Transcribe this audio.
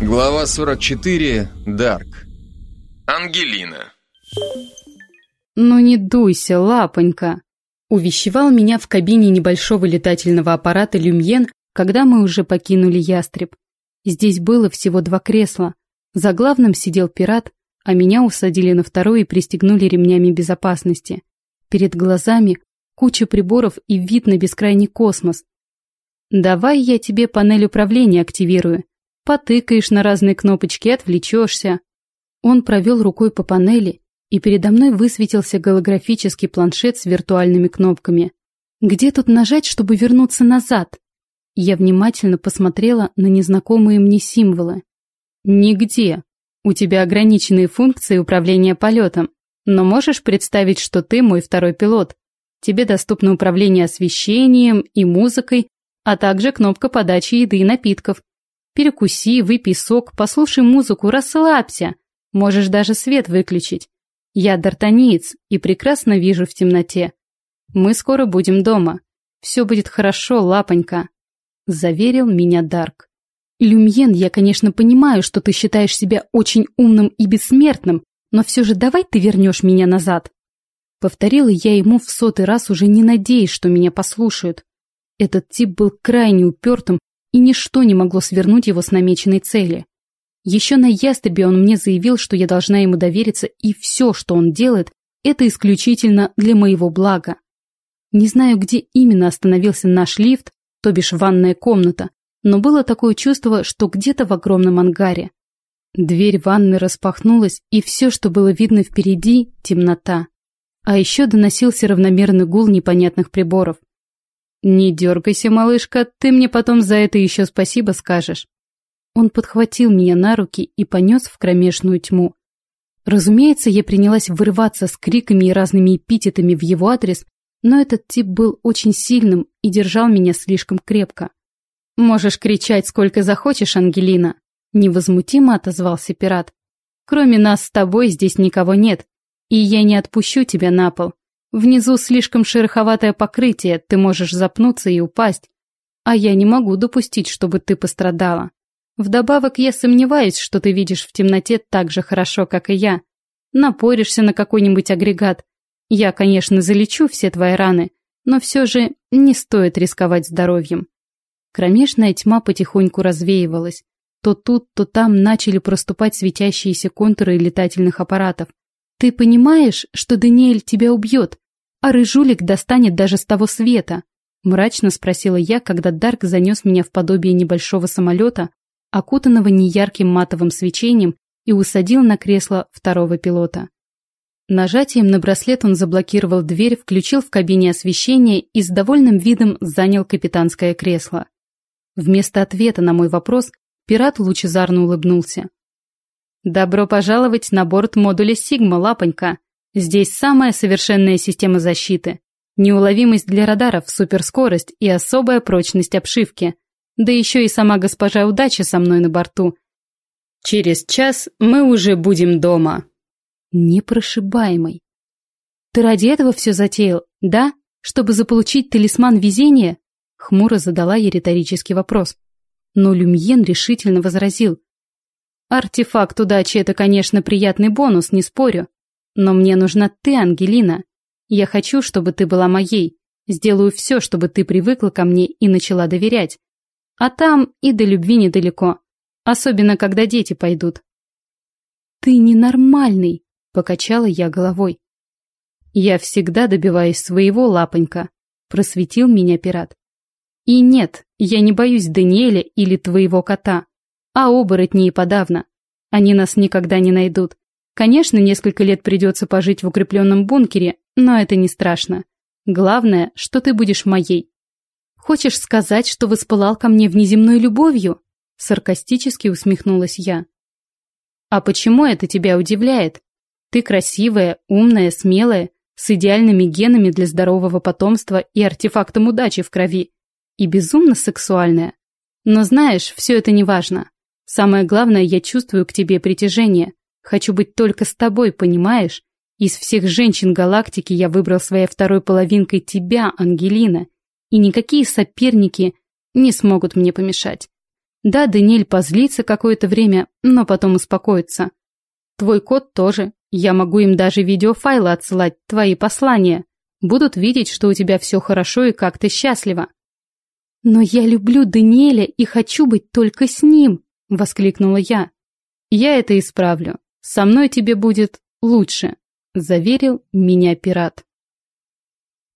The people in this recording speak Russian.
Глава 44. Дарк. Ангелина. «Ну не дуйся, лапонька!» Увещевал меня в кабине небольшого летательного аппарата «Люмьен», когда мы уже покинули ястреб. Здесь было всего два кресла. За главным сидел пират, а меня усадили на второе и пристегнули ремнями безопасности. Перед глазами куча приборов и вид на бескрайний космос. «Давай я тебе панель управления активирую», Потыкаешь на разные кнопочки, отвлечешься. Он провел рукой по панели, и передо мной высветился голографический планшет с виртуальными кнопками. Где тут нажать, чтобы вернуться назад? Я внимательно посмотрела на незнакомые мне символы. Нигде. У тебя ограниченные функции управления полетом, но можешь представить, что ты мой второй пилот. Тебе доступно управление освещением и музыкой, а также кнопка подачи еды и напитков. Перекуси, выпей сок, послушай музыку, расслабься. Можешь даже свет выключить. Я дартаниец и прекрасно вижу в темноте. Мы скоро будем дома. Все будет хорошо, лапонька. Заверил меня Дарк. Люмьен, я, конечно, понимаю, что ты считаешь себя очень умным и бессмертным, но все же давай ты вернешь меня назад. Повторила я ему в сотый раз, уже не надеясь, что меня послушают. Этот тип был крайне упертым и ничто не могло свернуть его с намеченной цели. Еще на ястребе он мне заявил, что я должна ему довериться, и все, что он делает, это исключительно для моего блага. Не знаю, где именно остановился наш лифт, то бишь ванная комната, но было такое чувство, что где-то в огромном ангаре. Дверь ванны распахнулась, и все, что было видно впереди – темнота. А еще доносился равномерный гул непонятных приборов. «Не дергайся, малышка, ты мне потом за это еще спасибо скажешь». Он подхватил меня на руки и понес в кромешную тьму. Разумеется, я принялась вырываться с криками и разными эпитетами в его адрес, но этот тип был очень сильным и держал меня слишком крепко. «Можешь кричать сколько захочешь, Ангелина», — невозмутимо отозвался пират. «Кроме нас с тобой здесь никого нет, и я не отпущу тебя на пол. Внизу слишком шероховатое покрытие, ты можешь запнуться и упасть. А я не могу допустить, чтобы ты пострадала. Вдобавок я сомневаюсь, что ты видишь в темноте так же хорошо, как и я. Напоришься на какой-нибудь агрегат. Я, конечно, залечу все твои раны, но все же не стоит рисковать здоровьем. Кромешная тьма потихоньку развеивалась. То тут, то там начали проступать светящиеся контуры летательных аппаратов. Ты понимаешь, что Даниэль тебя убьет, а рыжулик достанет даже с того света? Мрачно спросила я, когда Дарк занес меня в подобие небольшого самолета, окутанного неярким матовым свечением, и усадил на кресло второго пилота. Нажатием на браслет он заблокировал дверь, включил в кабине освещение и с довольным видом занял капитанское кресло. Вместо ответа на мой вопрос пират лучезарно улыбнулся. Добро пожаловать на борт модуля Сигма, лапонька. Здесь самая совершенная система защиты. Неуловимость для радаров, суперскорость и особая прочность обшивки. Да еще и сама госпожа удача со мной на борту. Через час мы уже будем дома. Непрошибаемый. Ты ради этого все затеял, да? Чтобы заполучить талисман везения? Хмуро задала я риторический вопрос. Но Люмьен решительно возразил. Артефакт удачи – это, конечно, приятный бонус, не спорю. Но мне нужна ты, Ангелина. Я хочу, чтобы ты была моей. Сделаю все, чтобы ты привыкла ко мне и начала доверять. А там и до любви недалеко. Особенно, когда дети пойдут. Ты ненормальный, покачала я головой. Я всегда добиваюсь своего, лапонька, просветил меня пират. И нет, я не боюсь Даниэля или твоего кота а оборотни и подавно. Они нас никогда не найдут. Конечно, несколько лет придется пожить в укрепленном бункере, но это не страшно. Главное, что ты будешь моей. Хочешь сказать, что воспылал ко мне внеземной любовью? Саркастически усмехнулась я. А почему это тебя удивляет? Ты красивая, умная, смелая, с идеальными генами для здорового потомства и артефактом удачи в крови. И безумно сексуальная. Но знаешь, все это не важно. Самое главное, я чувствую к тебе притяжение. Хочу быть только с тобой, понимаешь? Из всех женщин галактики я выбрал своей второй половинкой тебя, Ангелина. И никакие соперники не смогут мне помешать. Да, Даниэль позлится какое-то время, но потом успокоится. Твой кот тоже. Я могу им даже видеофайлы отсылать, твои послания. Будут видеть, что у тебя все хорошо и как ты счастлива. Но я люблю Даниэля и хочу быть только с ним, воскликнула я. Я это исправлю. Со мной тебе будет лучше, заверил меня пират.